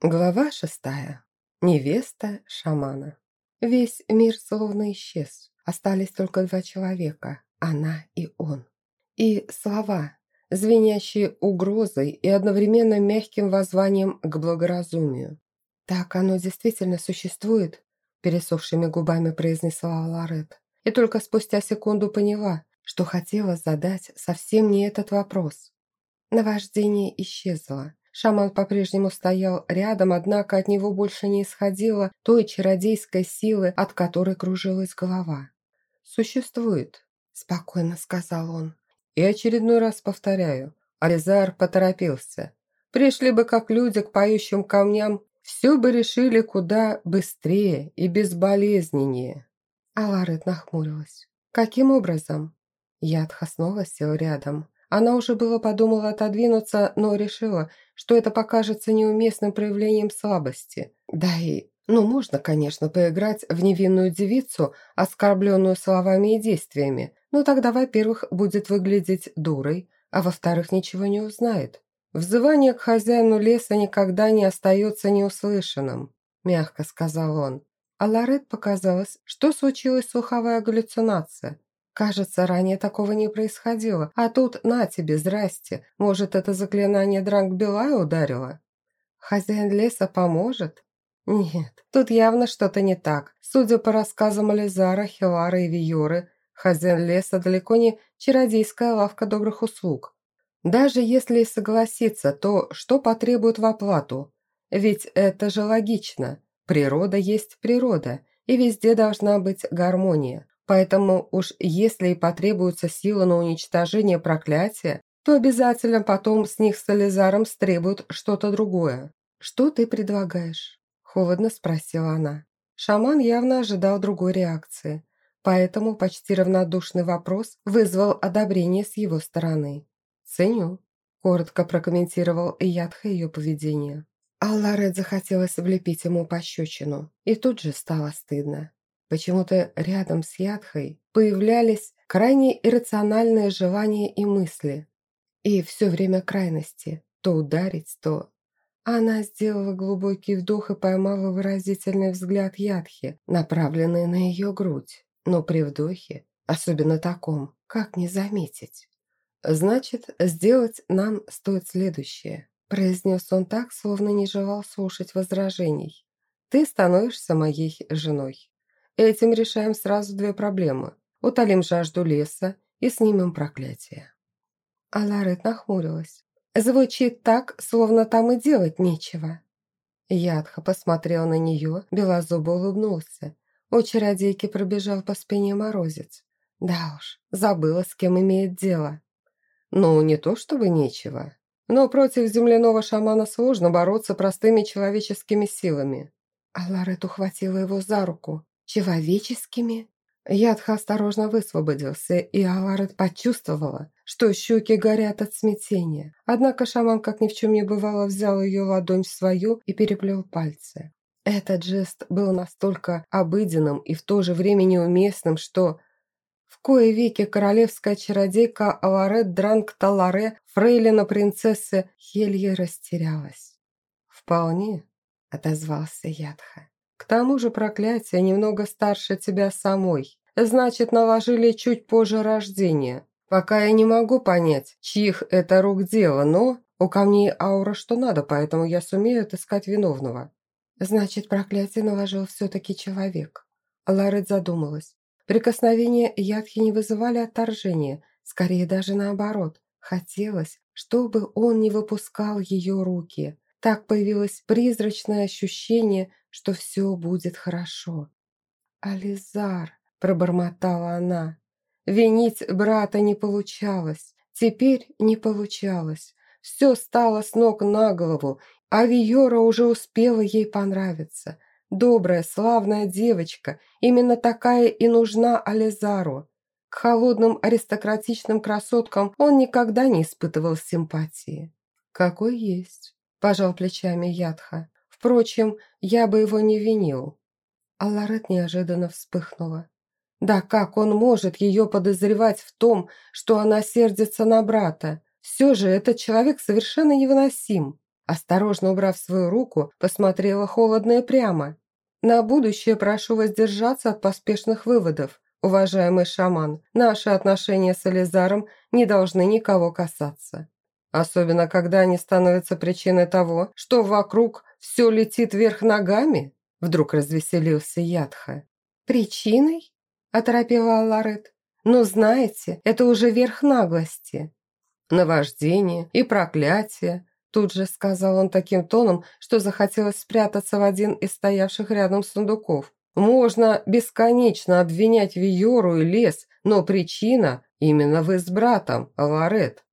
Глава шестая. Невеста шамана. Весь мир словно исчез. Остались только два человека – она и он. И слова, звенящие угрозой и одновременно мягким воззванием к благоразумию. «Так оно действительно существует?» – пересохшими губами произнесла Ларет. И только спустя секунду поняла, что хотела задать совсем не этот вопрос. Наваждение исчезло. Шаман по-прежнему стоял рядом, однако от него больше не исходило той чародейской силы, от которой кружилась голова. «Существует», – спокойно сказал он. «И очередной раз повторяю, Аризар поторопился. Пришли бы как люди к поющим камням, все бы решили куда быстрее и безболезненнее». Аларет нахмурилась. «Каким образом?» Ядха снова сел рядом. Она уже было подумала отодвинуться, но решила, что это покажется неуместным проявлением слабости. Да и, ну, можно, конечно, поиграть в невинную девицу, оскорбленную словами и действиями, но тогда, во-первых, будет выглядеть дурой, а во-вторых, ничего не узнает. «Взывание к хозяину леса никогда не остается неуслышанным», – мягко сказал он. А Лорет показалось, что случилась слуховая галлюцинация – Кажется, ранее такого не происходило, а тут на тебе, здрасте. Может, это заклинание Дранг-Белая ударило? Хозяин леса поможет? Нет, тут явно что-то не так. Судя по рассказам Ализара, Хилара и Виоры, хозяин леса далеко не чародейская лавка добрых услуг. Даже если согласиться, то что потребует в оплату? Ведь это же логично. Природа есть природа, и везде должна быть гармония. Поэтому уж если и потребуется сила на уничтожение проклятия, то обязательно потом с них с Сализаром стребуют что-то другое. «Что ты предлагаешь?» – холодно спросила она. Шаман явно ожидал другой реакции, поэтому почти равнодушный вопрос вызвал одобрение с его стороны. «Ценю», – коротко прокомментировал Ядха ее поведение. Алларет захотелось влепить ему пощечину, и тут же стало стыдно. Почему-то рядом с Ядхой появлялись крайне иррациональные желания и мысли. И все время крайности. То ударить, то... Она сделала глубокий вдох и поймала выразительный взгляд Ядхи, направленный на ее грудь. Но при вдохе, особенно таком, как не заметить? «Значит, сделать нам стоит следующее», произнес он так, словно не желал слушать возражений. «Ты становишься моей женой». Этим решаем сразу две проблемы. Утолим жажду леса и снимем проклятие». Аларет нахмурилась. «Звучит так, словно там и делать нечего». Ядха посмотрел на нее, белозубо улыбнулся. У чародейки пробежал по спине морозец. Да уж, забыла, с кем имеет дело. Ну, не то чтобы нечего. Но против земляного шамана сложно бороться простыми человеческими силами. Аларет ухватила его за руку. «Человеческими?» Ядха осторожно высвободился, и Аларет почувствовала, что щеки горят от смятения. Однако шаман, как ни в чем не бывало, взял ее ладонь в свою и переплел пальцы. Этот жест был настолько обыденным и в то же время неуместным, что в кое веки королевская чародейка Аларет Дранг Таларе, фрейлина принцессы Хелье растерялась. «Вполне», — отозвался Ядха. К тому же проклятие немного старше тебя самой. Значит, наложили чуть позже рождения. Пока я не могу понять, чьих это рук дело, но у камней аура что надо, поэтому я сумею отыскать виновного. Значит, проклятие наложил все-таки человек. Ларет задумалась. Прикосновения Ядхи не вызывали отторжения, скорее даже наоборот. Хотелось, чтобы он не выпускал ее руки. Так появилось призрачное ощущение, что все будет хорошо. «Ализар», – пробормотала она, – «винить брата не получалось, теперь не получалось. Все стало с ног на голову, а Виора уже успела ей понравиться. Добрая, славная девочка, именно такая и нужна Ализару. К холодным аристократичным красоткам он никогда не испытывал симпатии. «Какой есть», – пожал плечами Ядха. Впрочем, я бы его не винил. А Лорет неожиданно вспыхнула. Да как он может ее подозревать в том, что она сердится на брата? Все же этот человек совершенно невыносим. Осторожно убрав свою руку, посмотрела холодно и прямо. «На будущее прошу воздержаться от поспешных выводов. Уважаемый шаман, наши отношения с Элизаром не должны никого касаться. Особенно, когда они становятся причиной того, что вокруг все летит вверх ногами?» Вдруг развеселился Ядха. «Причиной?» – оторопела Ларет. «Ну, знаете, это уже верх наглости». «Наваждение и проклятие», – тут же сказал он таким тоном, что захотелось спрятаться в один из стоявших рядом сундуков. «Можно бесконечно обвинять Виору и лес, но причина именно вы с братом, Ларет.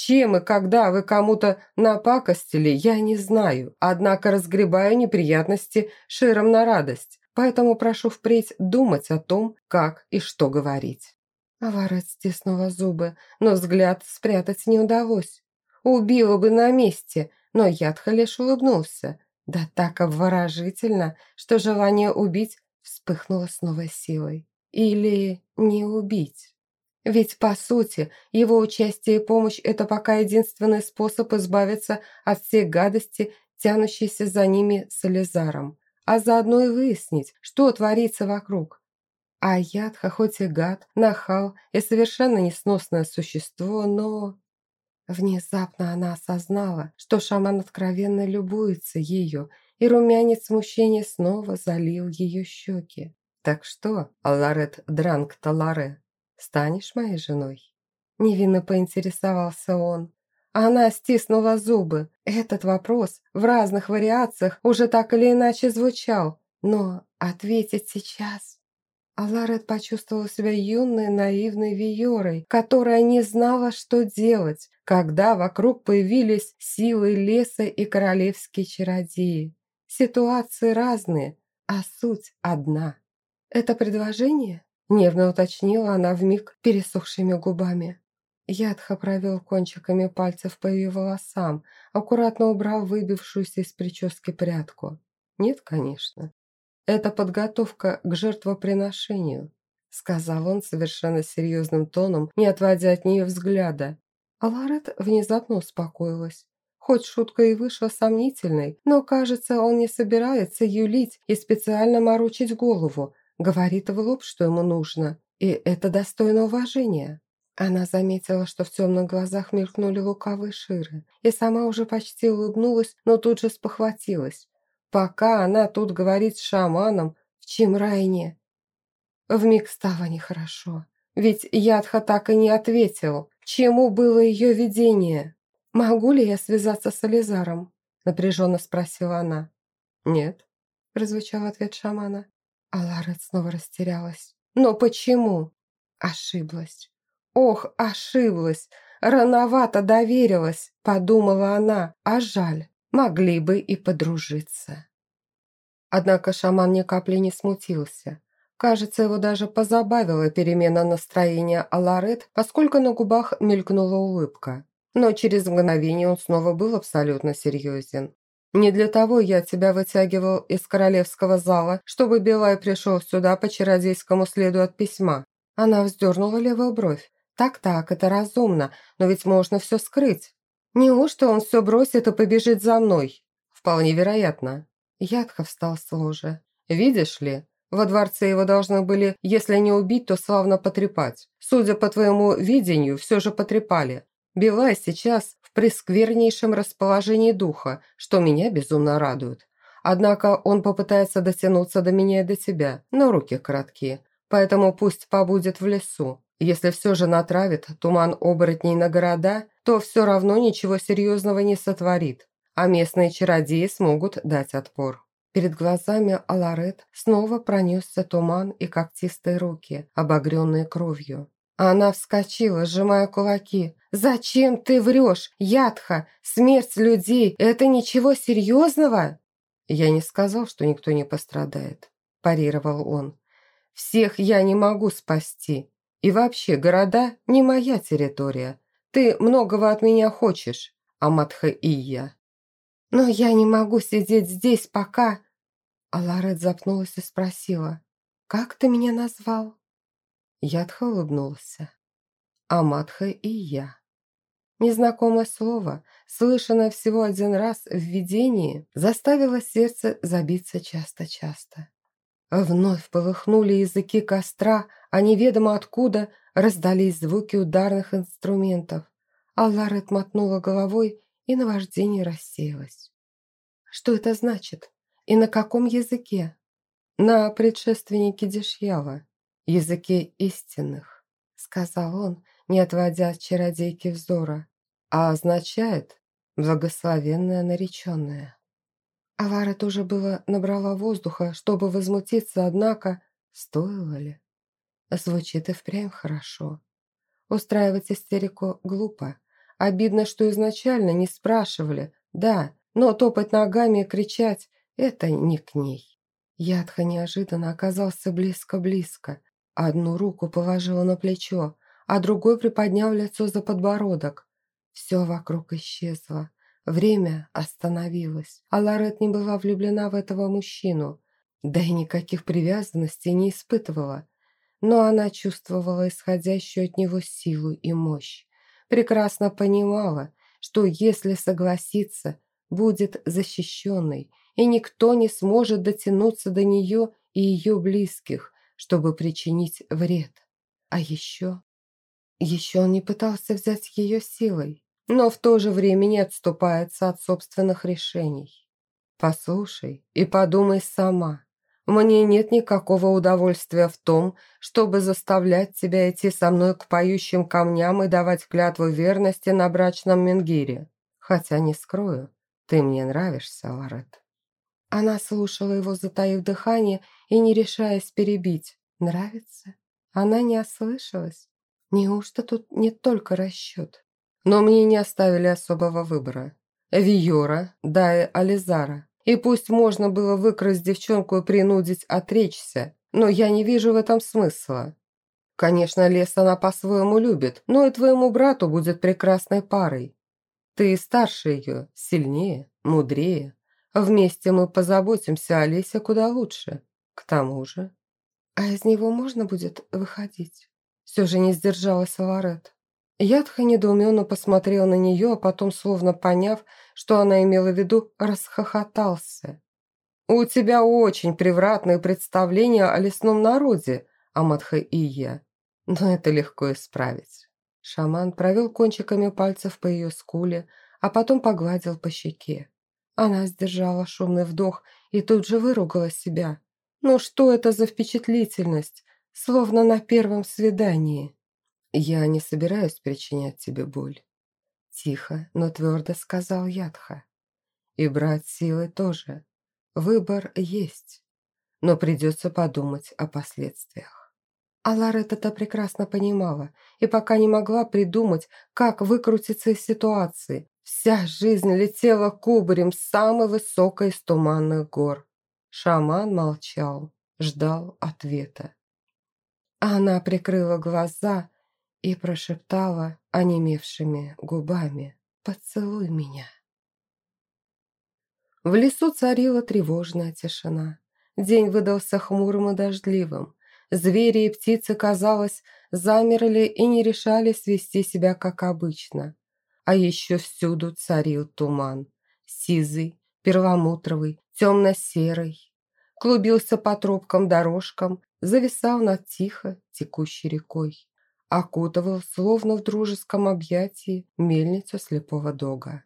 Чем и когда вы кому-то напакостили, я не знаю, однако разгребаю неприятности широм на радость, поэтому прошу впредь думать о том, как и что говорить». Аварет стиснула зубы, но взгляд спрятать не удалось. Убила бы на месте, но Ядха лишь улыбнулся. Да так обворожительно, что желание убить вспыхнуло с новой силой. Или не убить. Ведь, по сути, его участие и помощь – это пока единственный способ избавиться от всей гадости, тянущейся за ними с Элизаром, а заодно и выяснить, что творится вокруг. А Ядха хоть и гад, нахал и совершенно несносное существо, но... Внезапно она осознала, что шаман откровенно любуется ею, и румянец смущения снова залил ее щеки. «Так что, Аларет Дранг Таларе, станешь моей женой?» Невинно поинтересовался он. Она стиснула зубы. Этот вопрос в разных вариациях уже так или иначе звучал, но ответить сейчас... Аларет почувствовала себя юной, наивной Виорой, которая не знала, что делать, когда вокруг появились силы леса и королевские чародеи. Ситуации разные, а суть одна. «Это предложение?» Нервно уточнила она вмиг пересохшими губами. Ядха провел кончиками пальцев по ее волосам, аккуратно убрал выбившуюся из прически прядку. «Нет, конечно. Это подготовка к жертвоприношению», сказал он совершенно серьезным тоном, не отводя от нее взгляда. А Ларет внезапно успокоилась. Хоть шутка и вышла сомнительной, но, кажется, он не собирается юлить и специально морочить голову, Говорит в лоб, что ему нужно, и это достойно уважения. Она заметила, что в темных глазах мелькнули лукавые ширы, и сама уже почти улыбнулась, но тут же спохватилась. Пока она тут говорит с шаманом, в Чимрайне. Вмиг стало нехорошо, ведь Ядха так и не ответил, чему было ее видение. «Могу ли я связаться с Ализаром?» напряженно спросила она. «Нет», прозвучал ответ шамана. А Ларет снова растерялась. «Но почему?» Ошиблась. «Ох, ошиблась! Рановато доверилась!» Подумала она. «А жаль, могли бы и подружиться». Однако шаман ни капли не смутился. Кажется, его даже позабавила перемена настроения Аларет, поскольку на губах мелькнула улыбка. Но через мгновение он снова был абсолютно серьезен. Не для того я тебя вытягивал из королевского зала, чтобы Белай пришел сюда по чародейскому следу от письма». Она вздернула левую бровь. «Так-так, это разумно, но ведь можно все скрыть. Неужто он все бросит и побежит за мной?» «Вполне вероятно». Ядха встал с ложа. «Видишь ли, во дворце его должны были, если не убить, то славно потрепать. Судя по твоему видению, все же потрепали. Белай сейчас в пресквернейшем расположении духа, что меня безумно радует. Однако он попытается дотянуться до меня и до тебя, но руки короткие, поэтому пусть побудет в лесу. Если все же натравит туман оборотней на города, то все равно ничего серьезного не сотворит, а местные чародеи смогут дать отпор. Перед глазами Аларет снова пронесся туман и когтистые руки, обогренные кровью. Она вскочила, сжимая кулаки. «Зачем ты врешь, Ядха? Смерть людей – это ничего серьезного?» «Я не сказал, что никто не пострадает», – парировал он. «Всех я не могу спасти. И вообще, города – не моя территория. Ты многого от меня хочешь, Аматха и я». «Но я не могу сидеть здесь пока...» Аларет запнулась и спросила. «Как ты меня назвал?» Ядха улыбнулся. «Аматха и я». Незнакомое слово, слышанное всего один раз в видении, заставило сердце забиться часто-часто. Вновь полыхнули языки костра, а неведомо откуда раздались звуки ударных инструментов. Алларет мотнула головой, и наваждение рассеялось. Что это значит? И на каком языке? На предшественнике Дешьява, языке истинных, сказал он, не отводя от чародейки взора, а означает «благословенная нареченная». Авара тоже было набрала воздуха, чтобы возмутиться, однако стоило ли? Звучит и впрямь хорошо. Устраивать истерику глупо. Обидно, что изначально не спрашивали, да, но топать ногами и кричать – это не к ней. Ядха неожиданно оказался близко-близко. Одну руку положила на плечо, а другой приподнял лицо за подбородок. Все вокруг исчезло. Время остановилось, а Лорет не была влюблена в этого мужчину, да и никаких привязанностей не испытывала. Но она чувствовала исходящую от него силу и мощь. Прекрасно понимала, что если согласиться, будет защищенной, и никто не сможет дотянуться до нее и ее близких, чтобы причинить вред. А еще... Еще он не пытался взять ее силой, но в то же время не отступается от собственных решений. Послушай и подумай сама. Мне нет никакого удовольствия в том, чтобы заставлять тебя идти со мной к поющим камням и давать клятву верности на брачном менгире. Хотя не скрою, ты мне нравишься, Лорет. Она слушала его, затаив дыхание и не решаясь перебить. Нравится? Она не ослышалась. Неужто тут не только расчет? Но мне не оставили особого выбора. Виора, Дая Ализара. И пусть можно было выкрасть девчонку и принудить отречься, но я не вижу в этом смысла. Конечно, лес она по-своему любит, но и твоему брату будет прекрасной парой. Ты старше ее, сильнее, мудрее. Вместе мы позаботимся о лесе куда лучше. К тому же... А из него можно будет выходить? Все же не сдержалась Лорет. Ядха недоуменно посмотрел на нее, а потом, словно поняв, что она имела в виду, расхохотался. «У тебя очень превратные представления о лесном народе, Амадха и я, но это легко исправить». Шаман провел кончиками пальцев по ее скуле, а потом погладил по щеке. Она сдержала шумный вдох и тут же выругала себя. «Ну что это за впечатлительность? Словно на первом свидании». «Я не собираюсь причинять тебе боль», – тихо, но твердо сказал Ядха. «И брать силы тоже. Выбор есть, но придется подумать о последствиях». А Ларет это прекрасно понимала и пока не могла придумать, как выкрутиться из ситуации. Вся жизнь летела кубарем с самой высокой из туманных гор. Шаман молчал, ждал ответа. Она прикрыла глаза и прошептала онемевшими губами «Поцелуй меня». В лесу царила тревожная тишина. День выдался хмурым и дождливым. Звери и птицы, казалось, замерли и не решались вести себя как обычно. А еще всюду царил туман. Сизый, перламутровый, темно-серый. Клубился по тропкам дорожкам, зависал над тихо текущей рекой окутывал, словно в дружеском объятии, мельницу слепого дога.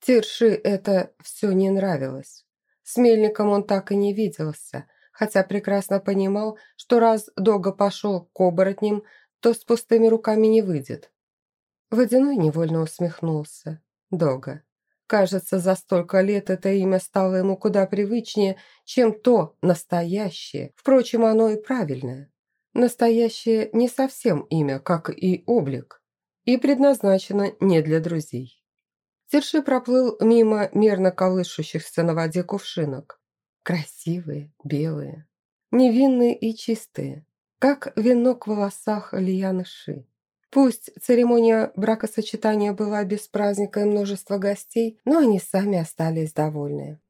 Тирши это все не нравилось. С мельником он так и не виделся, хотя прекрасно понимал, что раз Дога пошел к оборотням, то с пустыми руками не выйдет. Водяной невольно усмехнулся. Дога. Кажется, за столько лет это имя стало ему куда привычнее, чем то настоящее. Впрочем, оно и правильное. Настоящее не совсем имя, как и облик, и предназначено не для друзей. Терши проплыл мимо мерно колышущихся на воде кувшинок. Красивые, белые, невинные и чистые, как венок в волосах Лияны Ши. Пусть церемония бракосочетания была без праздника и множества гостей, но они сами остались довольны.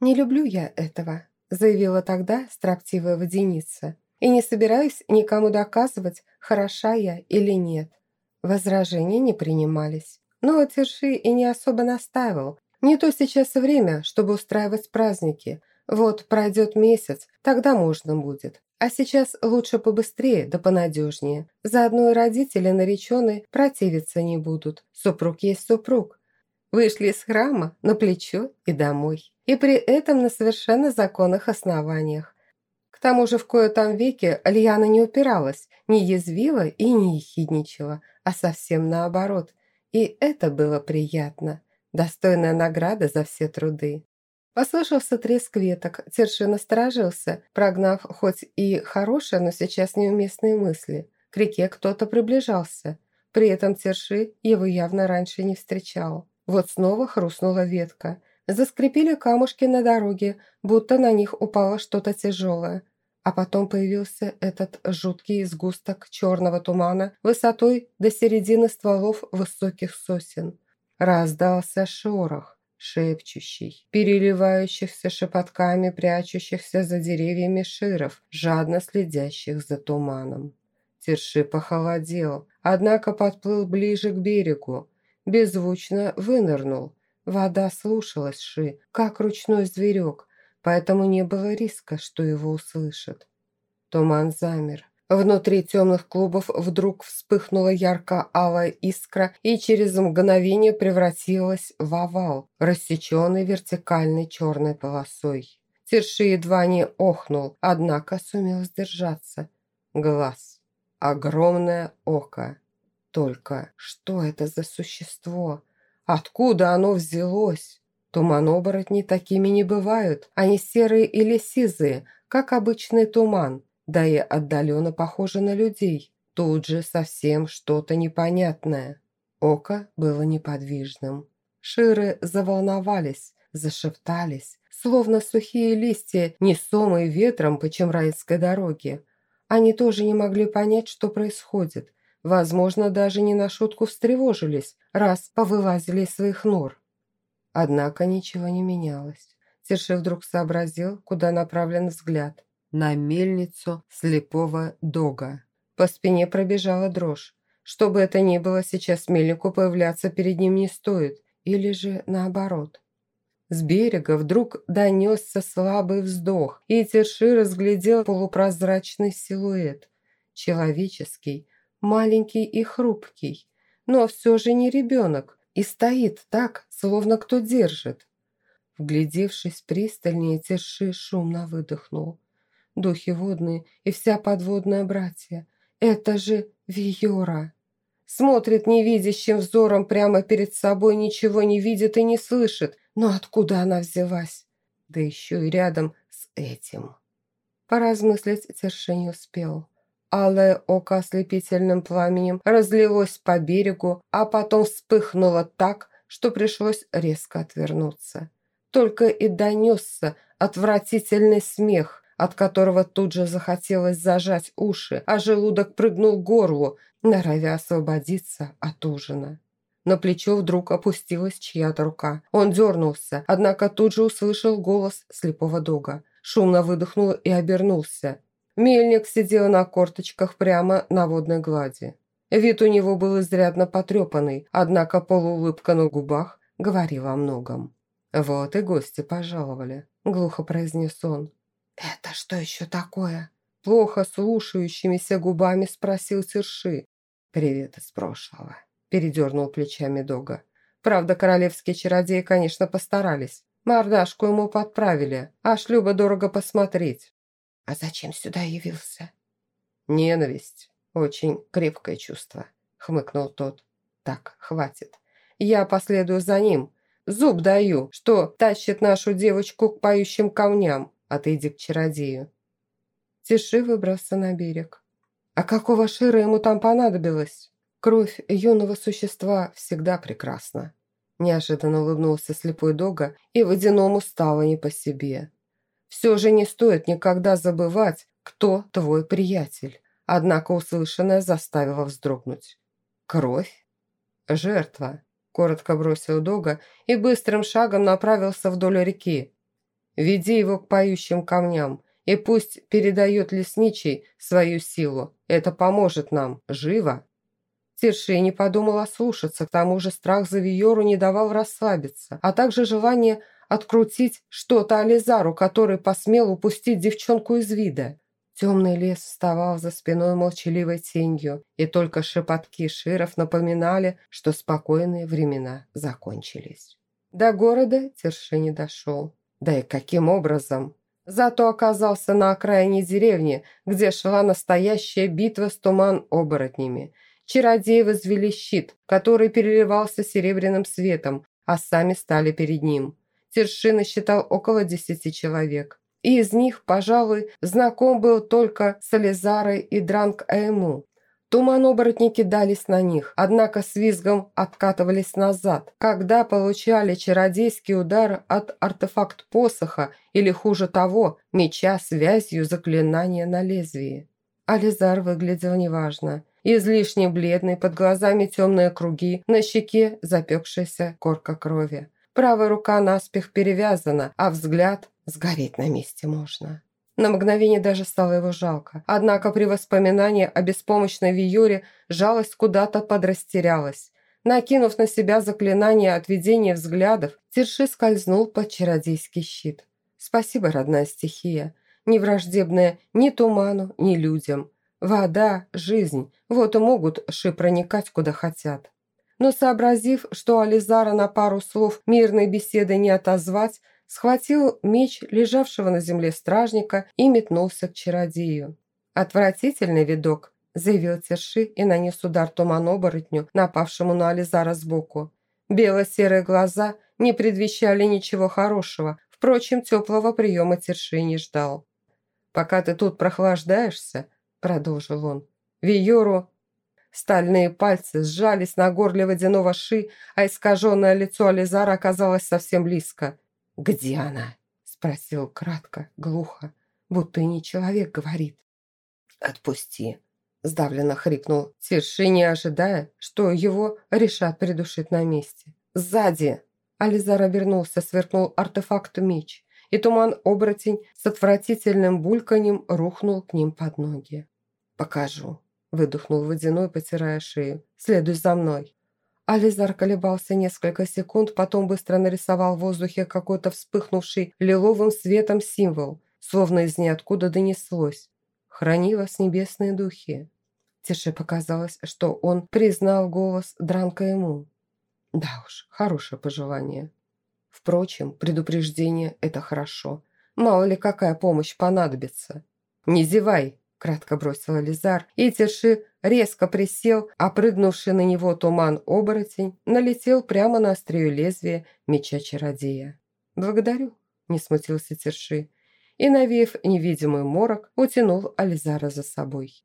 «Не люблю я этого», – заявила тогда строптивая водяница – и не собираюсь никому доказывать, хороша я или нет. Возражения не принимались. но Терши и не особо настаивал. Не то сейчас время, чтобы устраивать праздники. Вот пройдет месяц, тогда можно будет. А сейчас лучше побыстрее да понадежнее. Заодно и родители нареченные противиться не будут. Супруг есть супруг. Вышли из храма на плечо и домой. И при этом на совершенно законных основаниях. К тому же в кое-там веке Альяна не упиралась, не язвила и не ехидничала, а совсем наоборот. И это было приятно. Достойная награда за все труды. Послышался треск веток, Терши насторожился, прогнав хоть и хорошие, но сейчас неуместные мысли. К реке кто-то приближался. При этом Терши его явно раньше не встречал. Вот снова хрустнула ветка. Заскрипели камушки на дороге, будто на них упало что-то тяжелое. А потом появился этот жуткий сгусток черного тумана высотой до середины стволов высоких сосен. Раздался шорох, шепчущий, переливающихся шепотками прячущихся за деревьями широв, жадно следящих за туманом. Терши похолодел, однако подплыл ближе к берегу, беззвучно вынырнул. Вода слушалась Ши, как ручной зверек, поэтому не было риска, что его услышат. Туман замер. Внутри темных клубов вдруг вспыхнула ярко-алая искра и через мгновение превратилась в овал, рассеченный вертикальной черной полосой. Терши едва не охнул, однако сумел сдержаться. Глаз. Огромное око. Только что это за существо? Откуда оно взялось? Туман-оборотни такими не бывают. Они серые или сизые, как обычный туман, да и отдаленно похожи на людей. Тут же совсем что-то непонятное. Око было неподвижным. Ширы заволновались, зашептались, словно сухие листья, несомые ветром по Чемраинской дороге. Они тоже не могли понять, что происходит – Возможно, даже не на шутку встревожились, раз повылазили из своих нор. Однако ничего не менялось. Терши вдруг сообразил, куда направлен взгляд. На мельницу слепого дога. По спине пробежала дрожь. Что бы это ни было, сейчас мельнику появляться перед ним не стоит. Или же наоборот. С берега вдруг донесся слабый вздох, и Терши разглядел полупрозрачный силуэт. Человеческий, маленький и хрупкий, но все же не ребенок, и стоит так, словно кто держит. Вглядевшись пристальнее, Терши шумно выдохнул. Духи водные и вся подводная братья. Это же Виора. Смотрит невидящим взором прямо перед собой, ничего не видит и не слышит. Но откуда она взялась? Да еще и рядом с этим. Поразмыслить Терши не успел. Алое око ослепительным пламенем разлилось по берегу, а потом вспыхнуло так, что пришлось резко отвернуться. Только и донесся отвратительный смех, от которого тут же захотелось зажать уши, а желудок прыгнул к горлу, норовя освободиться от ужина. На плечо вдруг опустилась чья-то рука. Он дернулся, однако тут же услышал голос слепого дога. Шумно выдохнул и обернулся. Мельник сидел на корточках прямо на водной глади. Вид у него был изрядно потрепанный, однако полуулыбка на губах говорила о многом. «Вот и гости пожаловали», – глухо произнес он. «Это что еще такое?» Плохо слушающимися губами спросил Серши. «Привет из прошлого», – передернул плечами Дога. Правда, королевские чародеи, конечно, постарались. Мордашку ему подправили, а шлюба дорого посмотреть. «А зачем сюда явился?» «Ненависть. Очень крепкое чувство», — хмыкнул тот. «Так, хватит. Я последую за ним. Зуб даю, что тащит нашу девочку к поющим камням, ты иди к чародею». Тиши выбрался на берег. «А какого шира ему там понадобилось?» Кровь юного существа всегда прекрасна. Неожиданно улыбнулся слепой Дога, и водяному стало не по себе. Все же не стоит никогда забывать, кто твой приятель. Однако услышанное заставило вздрогнуть. Кровь? Жертва. Коротко бросил Дога и быстрым шагом направился вдоль реки. Веди его к поющим камням, и пусть передает лесничий свою силу. Это поможет нам. Живо. Тирши не подумал ослушаться, к тому же страх за Виору не давал расслабиться, а также желание открутить что-то Ализару, который посмел упустить девчонку из вида. Темный лес вставал за спиной молчаливой тенью, и только шепотки широв напоминали, что спокойные времена закончились. До города Терши не дошел. Да и каким образом? Зато оказался на окраине деревни, где шла настоящая битва с туман-оборотнями. Чародеи возвели щит, который переливался серебряным светом, а сами стали перед ним. Тершина считал около десяти человек. И из них, пожалуй, знаком был только Сализарой и Дранг Айму. Туман-оборотники дались на них, однако с визгом откатывались назад, когда получали чародейский удар от артефакт посоха или, хуже того, меча связью заклинания на лезвии. Ализар выглядел неважно. Излишне бледный, под глазами темные круги, на щеке запекшаяся корка крови. Правая рука наспех перевязана, а взгляд сгореть на месте можно. На мгновение даже стало его жалко. Однако при воспоминании о беспомощной Виюре жалость куда-то подрастерялась. Накинув на себя заклинание отведения взглядов, Терши скользнул под чародейский щит. «Спасибо, родная стихия, не враждебная ни туману, ни людям. Вода, жизнь, вот и могут ши проникать куда хотят». Но сообразив, что Ализара на пару слов мирной беседы не отозвать, схватил меч лежавшего на земле стражника и метнулся к чародею. «Отвратительный видок», – заявил Терши и нанес удар туман-оборотню, напавшему на Ализара сбоку. Бело-серые глаза не предвещали ничего хорошего, впрочем, теплого приема Терши не ждал. «Пока ты тут прохлаждаешься», – продолжил он, – «Виору Стальные пальцы сжались на горле водяного ши, а искаженное лицо Ализара оказалось совсем близко. «Где она?» – спросил кратко, глухо, будто и не человек говорит. «Отпусти!» – сдавленно хрипнул Тирши, не ожидая, что его решат придушить на месте. «Сзади!» Ализар обернулся, сверкнул артефакт меч, и туман-оборотень с отвратительным бульканьем рухнул к ним под ноги. «Покажу!» – выдохнул водяной, потирая шею. «Следуй за мной!» Ализар колебался несколько секунд, потом быстро нарисовал в воздухе какой-то вспыхнувший лиловым светом символ, словно из ниоткуда донеслось. «Храни вас небесные духи». Тише показалось, что он признал голос Дранка ему. Да уж, хорошее пожелание. Впрочем, предупреждение – это хорошо. Мало ли какая помощь понадобится. «Не зевай!» кратко бросил Лизар, и Тиши резко присел, а прыгнувший на него туман-оборотень налетел прямо на острие лезвия меча чародея. «Благодарю», – не смутился Терши, и, навеяв невидимый морок, утянул Ализара за собой.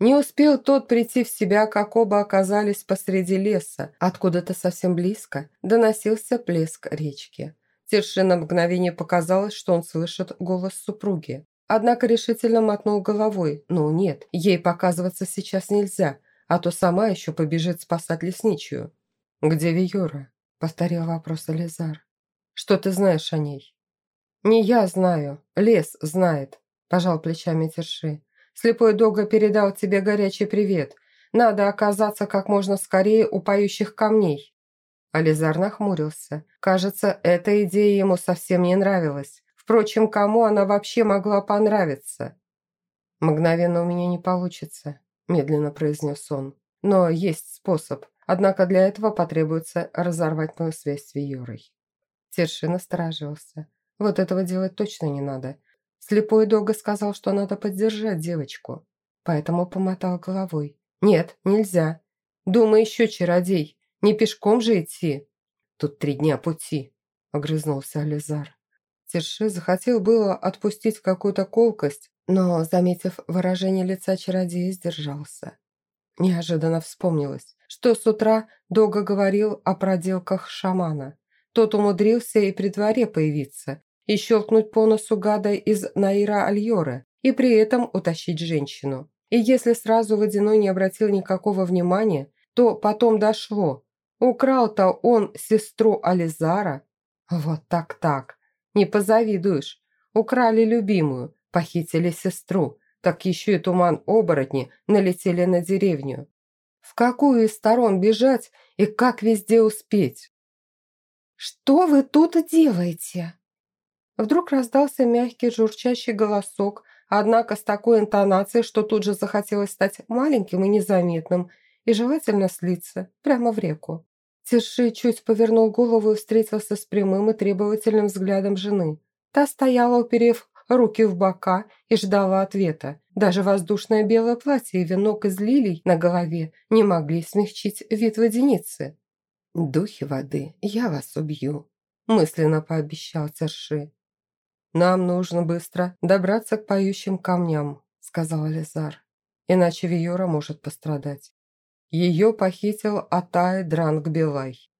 Не успел тот прийти в себя, как оба оказались посреди леса. Откуда-то совсем близко доносился плеск речки. Терши на мгновение показалось, что он слышит голос супруги. Однако решительно мотнул головой. Ну нет, ей показываться сейчас нельзя, а то сама еще побежит спасать лесничью. «Где Виора?» – повторил вопрос Ализар. «Что ты знаешь о ней?» «Не я знаю, лес знает», – пожал плечами Терши. «Слепой Дога передал тебе горячий привет. Надо оказаться как можно скорее у поющих камней». Ализар нахмурился. Кажется, эта идея ему совсем не нравилась. Впрочем, кому она вообще могла понравиться? «Мгновенно у меня не получится», – медленно произнес он. «Но есть способ. Однако для этого потребуется разорвать мою связь с Виорой». Тершин насторожился. «Вот этого делать точно не надо. Слепой Дога сказал, что надо поддержать девочку. Поэтому помотал головой. «Нет, нельзя. Думай еще, чародей. Не пешком же идти». «Тут три дня пути», – огрызнулся Ализар. Терши захотел было отпустить какую-то колкость, но, заметив выражение лица чародея, сдержался. Неожиданно вспомнилось, что с утра Дога говорил о проделках шамана. Тот умудрился и при дворе появиться, и щелкнуть по носу гада из Наира Альоры, и при этом утащить женщину. И если сразу Водяной не обратил никакого внимания, то потом дошло. Украл-то он сестру Ализара. Вот так-так. Не позавидуешь. Украли любимую, похитили сестру, так еще и туман-оборотни налетели на деревню. В какую из сторон бежать и как везде успеть? «Что вы тут делаете?» Вдруг раздался мягкий журчащий голосок, однако с такой интонацией, что тут же захотелось стать маленьким и незаметным, и желательно слиться прямо в реку. Тиши чуть повернул голову и встретился с прямым и требовательным взглядом жены. Та стояла, уперев руки в бока и ждала ответа. Даже воздушное белое платье и венок из лилий на голове не могли смягчить вид водяницы. «Духи воды, я вас убью», – мысленно пообещал Терши. «Нам нужно быстро добраться к поющим камням», – сказал Лизар. «Иначе Виора может пострадать». Ее похитил Атай Дранг Белай.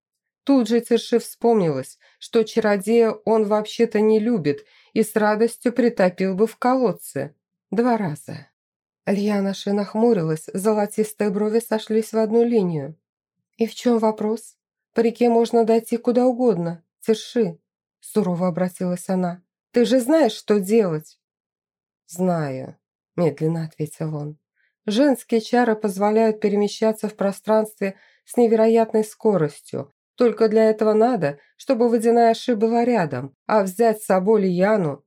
Тут же Терши вспомнилось, что чародея он вообще-то не любит и с радостью притопил бы в колодце. Два раза. Льяна Ши нахмурилась, золотистые брови сошлись в одну линию. «И в чем вопрос? По реке можно дойти куда угодно. Терши!» Сурово обратилась она. Ты же знаешь, что делать!» «Знаю», – медленно ответил он. «Женские чары позволяют перемещаться в пространстве с невероятной скоростью. Только для этого надо, чтобы водяная ши была рядом, а взять с собой Лияну...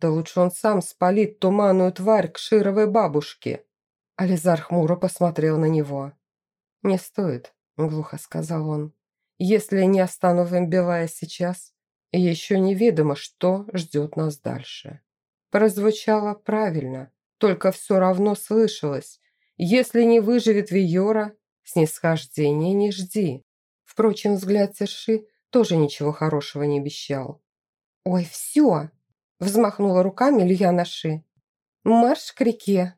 Да лучше он сам спалит туманную тварь к шировой бабушке». Ализар хмуро посмотрел на него. «Не стоит», – глухо сказал он. «Если не остановим Белая сейчас, еще неведомо, что ждет нас дальше. Прозвучало правильно, только все равно слышалось. Если не выживет Виора, снисхождения не жди. Впрочем, взгляд Терши тоже ничего хорошего не обещал. «Ой, все!» – взмахнула руками Льяна Ши. «Марш к реке!